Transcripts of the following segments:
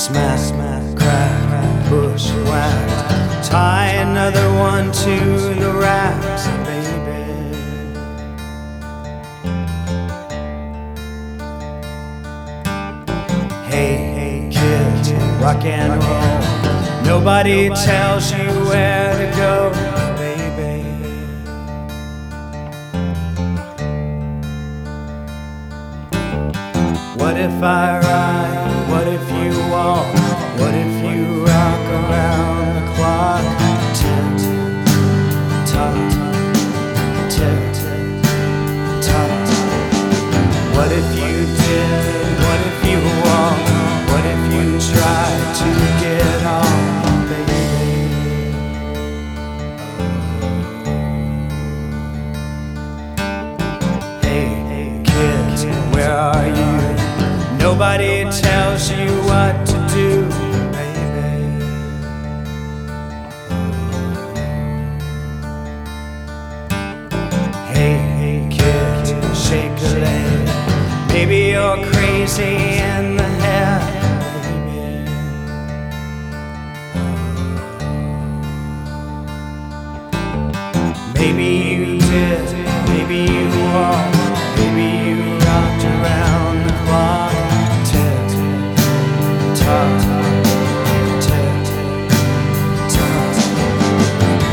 Smack, smack, crack, bushwhacked. Tie another one to the racks, baby. Hey, hey, kids, rock and roll. Nobody tells you where to go, baby. What if I ride? What if you? What if you rock around the clock? Tick, tock, tick, tock. What if you did? What if you walk? What if you tried to get on, baby? Hey, hey, kids, where are you? Nobody tells you what crazy in the head. Maybe you did, maybe you walked, maybe you rocked around the clock. Tick, tock, tick, tock.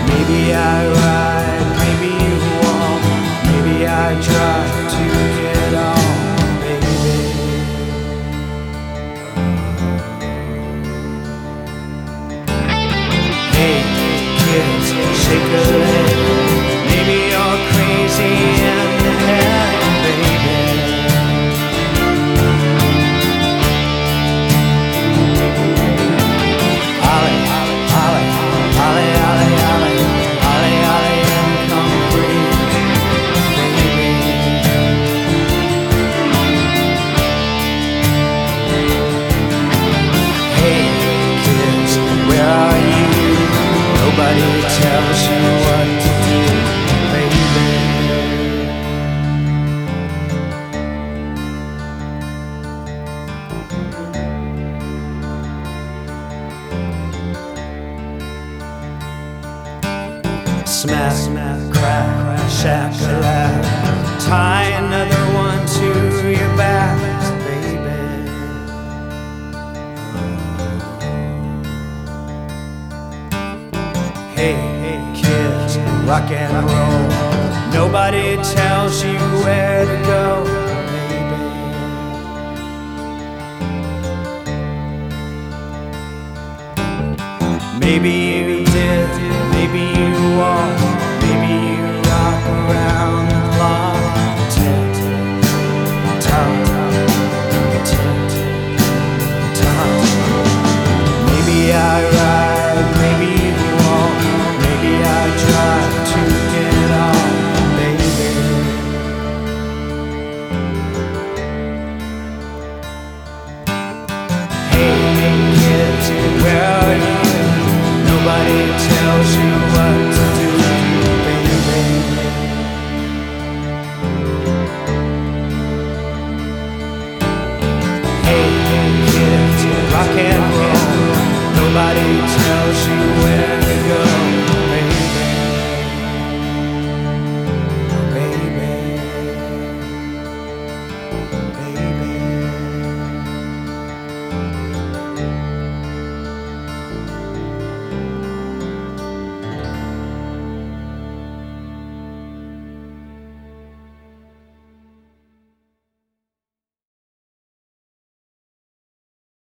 Maybe I shake a Nobody tells you what to do, baby. Smack, smack, crack, shakalak. Tie another one Hey, kids, rock and roll. Nobody tells you where to go. Maybe you did, maybe you walked, Nobody tells you what to do, baby. Hey, kids, rock and roll. Nobody tells you where